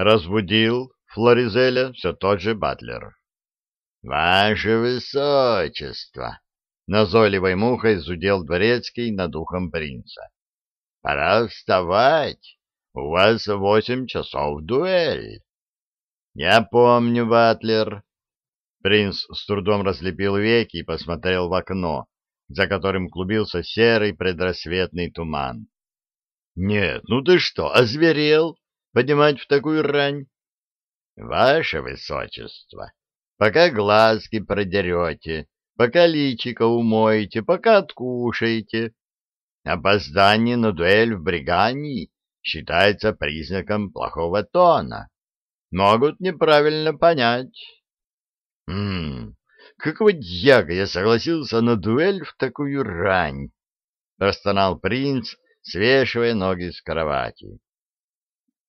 Разбудил Флоризеля все тот же Батлер. — Ваше Высочество! — назойливой мухой зудел дворецкий над ухом принца. — Пора вставать. У вас восемь часов дуэль. — Я помню, Батлер. Принц с трудом разлепил веки и посмотрел в окно, за которым клубился серый предрассветный туман. — Нет, ну ты что, озверел? Поднимать в такую рань? — Ваше Высочество! пока глазки продерете, пока личико умоете, пока откушаете. Опоздание на дуэль в Бригании считается признаком плохого тона. Могут неправильно понять. «Ммм, какого дьяга я согласился на дуэль в такую рань?» — простонал принц, свешивая ноги с кровати.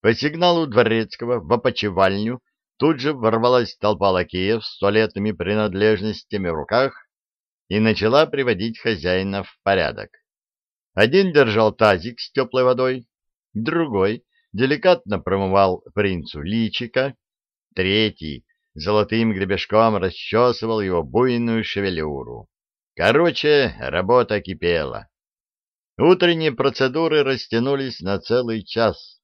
По сигналу дворецкого в опочивальню Тут же ворвалась толпа лакеев с туалетными принадлежностями в руках и начала приводить хозяина в порядок. Один держал тазик с теплой водой, другой деликатно промывал принцу личика, третий золотым гребешком расчесывал его буйную шевелюру. Короче, работа кипела. Утренние процедуры растянулись на целый час,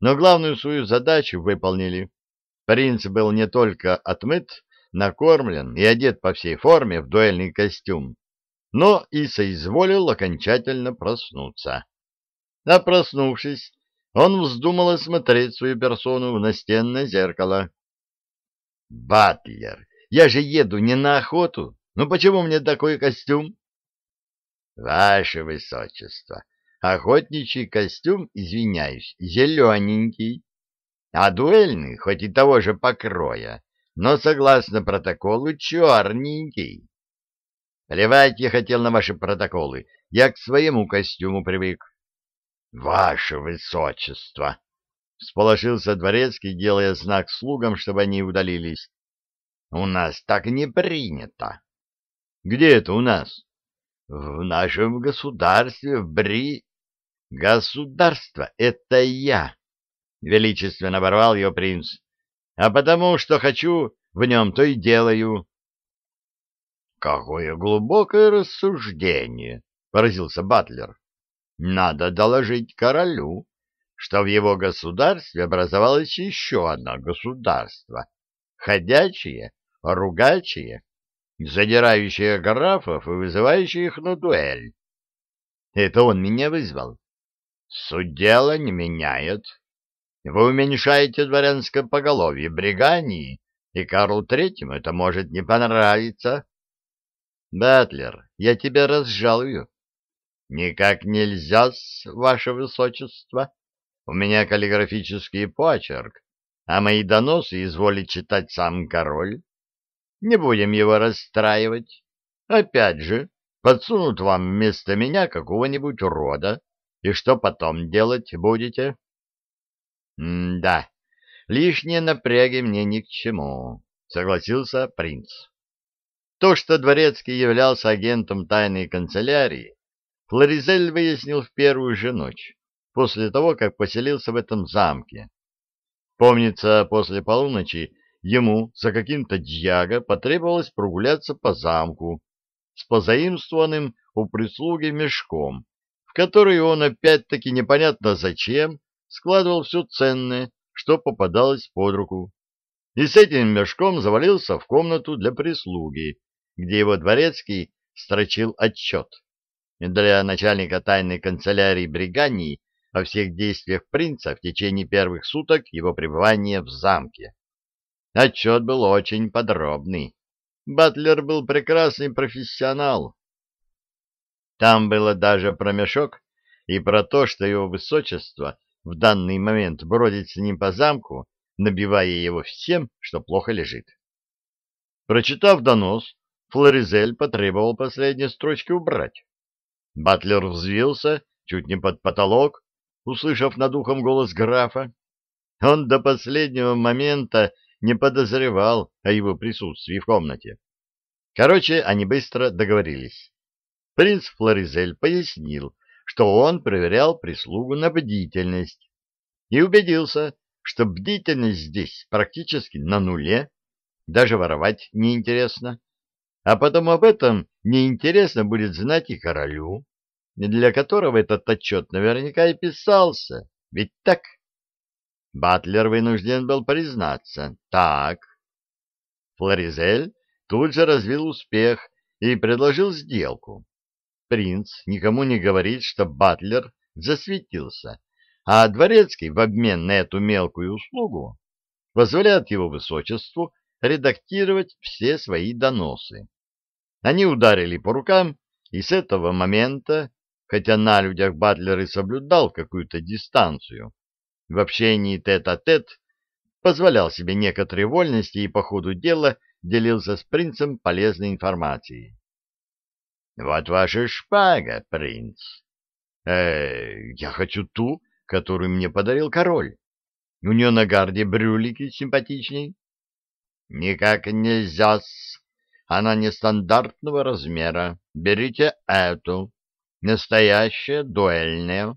но главную свою задачу выполнили. Принц был не только отмыт, накормлен и одет по всей форме в дуэльный костюм, но и соизволил окончательно проснуться. А проснувшись, он вздумал осмотреть свою персону в настенное зеркало. «Батлер, я же еду не на охоту. Ну почему мне такой костюм?» «Ваше Высочество, охотничий костюм, извиняюсь, зелененький, а дуэльный, хоть и того же покроя, но, согласно протоколу, черненький. Плевать я хотел на ваши протоколы, я к своему костюму привык. — Ваше Высочество! — всполошился дворецкий, делая знак слугам, чтобы они удалились. — У нас так не принято. — Где это у нас? — В нашем государстве, в Бри... — Государство — это я! — величественно ворвал ее принц. — А потому, что хочу, в нем то и делаю. — Какое глубокое рассуждение! — поразился Батлер. — Надо доложить королю, что в его государстве образовалось еще одно государство, ходячее, ругачее, задирающее графов и вызывающее их на дуэль. Это он меня вызвал. Суть дела не меняет. Вы уменьшаете дворянское поголовье Бригании, и Карлу Третьему это может не понравиться. Батлер, я тебя разжалую. Никак нельзя, ваше высочество. У меня каллиграфический почерк, а мои доносы изволит читать сам король. Не будем его расстраивать. Опять же, подсунут вам вместо меня какого-нибудь урода, и что потом делать будете? «М-да, лишние напряги мне ни к чему», — согласился принц. То, что Дворецкий являлся агентом тайной канцелярии, Флоризель выяснил в первую же ночь, после того, как поселился в этом замке. Помнится, после полуночи ему за каким-то дьяго потребовалось прогуляться по замку с позаимствованным у прислуги мешком, в который он опять-таки непонятно зачем складывал все ценное, что попадалось под руку, и с этим мешком завалился в комнату для прислуги, где его дворецкий строчил отчет. Для начальника тайной канцелярии Бригании о всех действиях принца в течение первых суток его пребывания в замке. Отчет был очень подробный. Батлер был прекрасный профессионал. Там было даже про мешок и про то, что его высочество в данный момент бродить с ним по замку, набивая его всем, что плохо лежит. Прочитав донос, Флоризель потребовал последние строчки убрать. Батлер взвился чуть не под потолок, услышав над ухом голос графа. Он до последнего момента не подозревал о его присутствии в комнате. Короче, они быстро договорились. Принц Флоризель пояснил, что он проверял прислугу на бдительность и убедился, что бдительность здесь практически на нуле, даже воровать неинтересно. А потом об этом неинтересно будет знать и королю, для которого этот отчет наверняка и писался. Ведь так? Батлер вынужден был признаться. Так. Флоризель тут же развил успех и предложил сделку. Принц никому не говорит, что Батлер засветился, а Дворецкий в обмен на эту мелкую услугу позволяет его высочеству редактировать все свои доносы. Они ударили по рукам, и с этого момента, хотя на людях Батлер и соблюдал какую-то дистанцию, в общении тет-а-тет -тет позволял себе некоторые вольности и по ходу дела делился с принцем полезной информацией. «Вот ваша шпага, принц!» э, «Я хочу ту, которую мне подарил король. У нее на гарде брюлики симпатичней». «Никак нельзя-с. Она нестандартного размера. Берите эту. Настоящая дуэльная».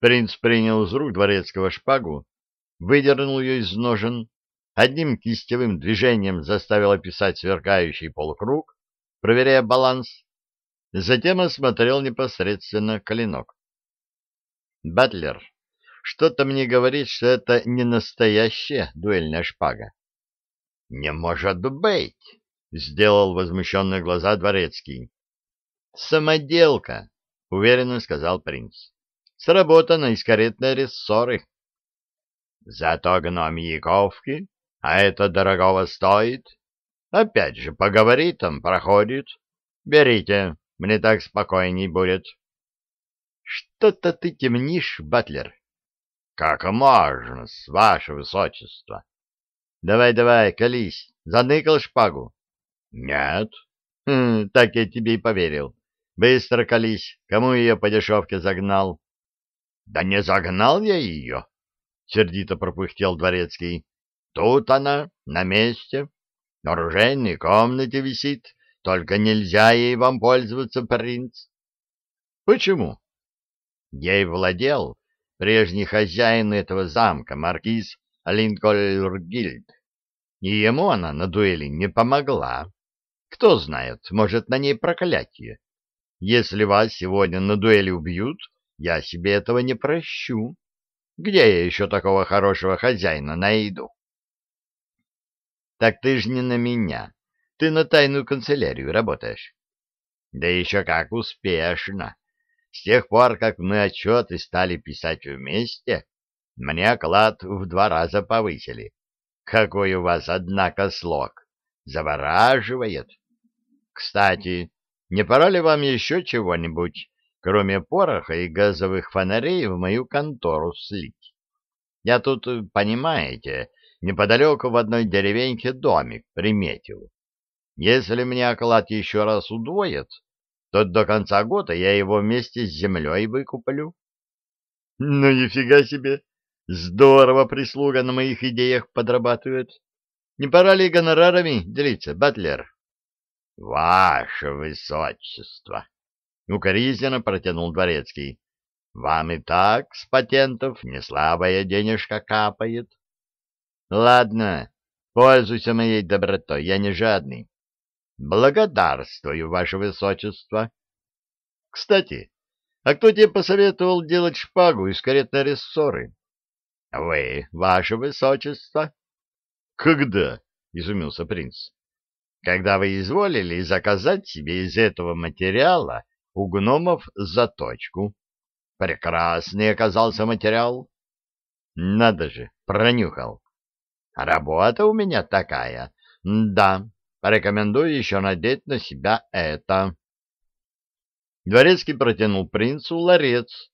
Принц принял из рук дворецкого шпагу, выдернул ее из ножен, одним кистевым движением заставил описать сверкающий полукруг, проверяя баланс, затем осмотрел непосредственно клинок. «Батлер, что-то мне говорит, что это не настоящая дуэльная шпага». «Не может быть!» — сделал возмущенные глаза дворецкий. «Самоделка!» — уверенно сказал принц сработана из каретной рессоры. Зато гномьи ковки, а это дорогого стоит. Опять же, по габаритам проходит. Берите, мне так спокойней будет. Что-то ты темнишь, Батлер. Как можно, с ваше высочество. Давай, давай, колись, заныкал шпагу. Нет. Хм, так я тебе и поверил. Быстро колись, кому ее по дешевке загнал? Да не загнал я ее, — сердито пропыхтел дворецкий. Тут она, на месте, в оружейной комнате висит, только нельзя ей вам пользоваться, принц. Почему? Ей владел прежний хозяин этого замка, маркиз Линкольргильд, и ему она на дуэли не помогла. Кто знает, может, на ней проклятие. Если вас сегодня на дуэли убьют, я себе этого не прощу. Где я еще такого хорошего хозяина найду? Так ты ж не на меня. Ты на тайную канцелярию работаешь. Да еще как успешно. С тех пор, как мы отчеты стали писать вместе, мне оклад в два раза повысили. Какой у вас, однако, слог. Завораживает. Кстати, не пора ли вам еще чего-нибудь кроме пороха и газовых фонарей, в мою контору слить. Я тут, понимаете, неподалеку в одной деревеньке домик приметил. Если мне оклад еще раз удвоят, то до конца года я его вместе с землей выкуплю. Ну, нифига себе! Здорово прислуга на моих идеях подрабатывает. Не пора ли гонорарами делиться, Батлер? — Ваше Высочество! Укоризненно протянул дворецкий. — Вам и так с патентов не слабая денежка капает. — Ладно, пользуйся моей добротой, я не жадный. Благодарствую, ваше высочество. Кстати, а кто тебе посоветовал делать шпагу из каретной рессоры? — Вы, ваше высочество. — Когда? — изумился принц. — Когда вы изволили заказать себе из этого материала у гномов заточку. Прекрасный оказался материал. Надо же, пронюхал. Работа у меня такая. Да, порекомендую еще надеть на себя это. Дворецкий протянул принцу ларец.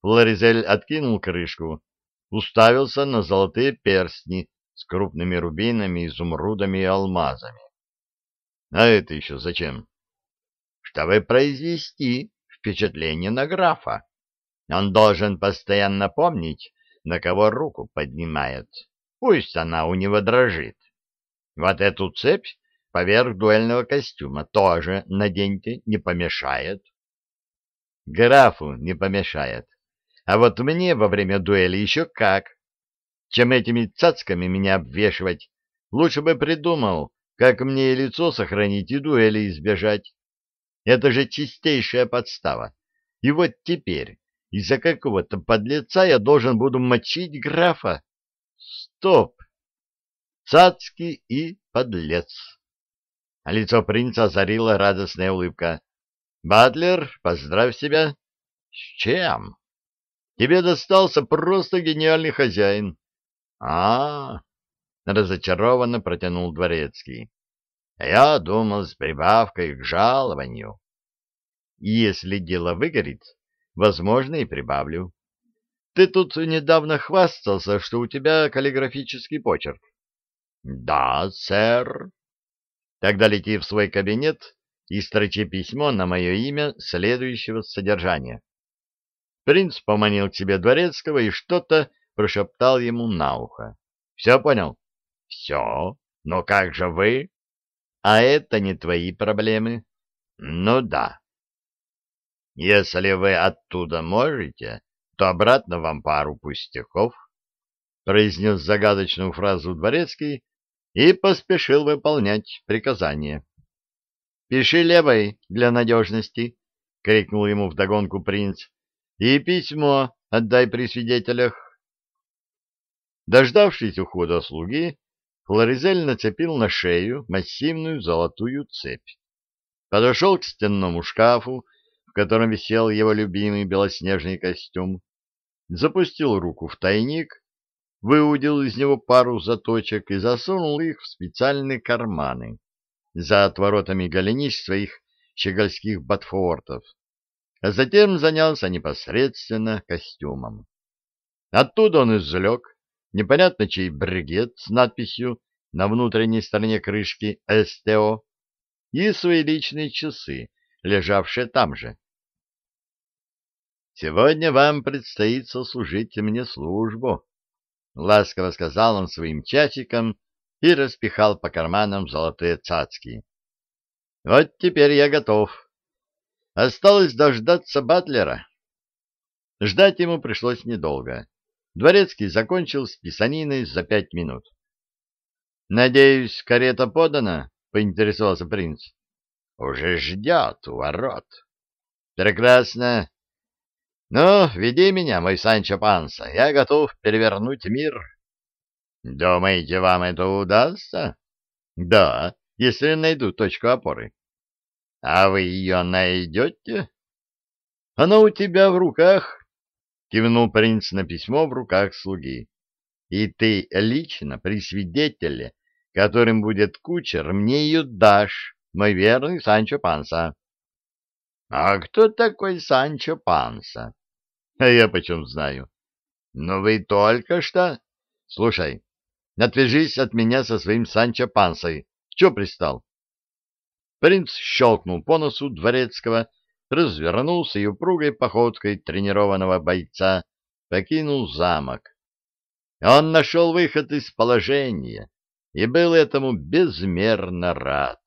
Флоризель откинул крышку, уставился на золотые перстни с крупными рубинами, изумрудами и алмазами. — А это еще зачем? чтобы произвести впечатление на графа. Он должен постоянно помнить, на кого руку поднимает. Пусть она у него дрожит. Вот эту цепь поверх дуэльного костюма тоже наденьте, не помешает. Графу не помешает. А вот мне во время дуэли еще как, чем этими цацками меня обвешивать. Лучше бы придумал, как мне лицо сохранить и дуэли избежать. Это же чистейшая подстава. И вот теперь из-за какого-то подлеца я должен буду мочить графа. Стоп! Цацкий и подлец. А лицо принца озарила радостная улыбка. «Батлер, поздравь себя!» «С чем?» «Тебе достался просто гениальный хозяин». «А-а-а!» разочарованно протянул дворецкий. «Я думал с прибавкой к жалованию». «Если дело выгорит, возможно, и прибавлю. Ты тут недавно хвастался, что у тебя каллиграфический почерк». «Да, сэр», Тогда лети в свой кабинет и строчи письмо на мое имя следующего содержания. Принц поманил к себе дворецкого и что-то прошептал ему на ухо. Все понял? Все. Но как же вы? А это не твои проблемы. Ну да. Если вы оттуда можете, то обратно вам пару пустяков, произнес загадочную фразу дворецкий и поспешил выполнять приказание. «Пиши левой для надежности», — крикнул ему вдогонку принц, — «и письмо отдай при свидетелях». Дождавшись ухода слуги, Флоризель нацепил на шею массивную золотую цепь. Подошел к стенному шкафу, в котором висел его любимый белоснежный костюм, запустил руку в тайник выудил из него пару заточек и засунул их в специальные карманы за отворотами голенищ своих щегольских ботфортов, а затем занялся непосредственно костюмом. Оттуда он извлек непонятно чей бригет с надписью на внутренней стороне крышки «СТО» и свои личные часы, лежавшие там же. «Сегодня вам предстоит сослужить мне службу», — ласково сказал он своим часикам и распихал по карманам золотые цацки. — Вот теперь я готов. Осталось дождаться Батлера. Ждать ему пришлось недолго. Дворецкий закончил с писаниной за пять минут. — Надеюсь, карета подана? — поинтересовался принц. — Уже ждет у ворот. — Прекрасно. Ну, веди меня, мой Санчо Панса, я готов перевернуть мир. Думаете, вам это удастся? Да, если найду точку опоры. А вы ее найдете? Она у тебя в руках, кивнул принц на письмо в руках слуги. И ты лично при свидетеле, которым будет кучер, мне ее дашь, мой верный Санчо Панса. — А кто такой Санчо Панса? А я почем знаю? Но вы только что... Слушай, отвяжись от меня со своим Санчо Пансой. Че пристал? Принц щелкнул по носу дворецкого, развернулся и упругой походкой тренированного бойца покинул замок. Он нашел выход из положения и был этому безмерно рад.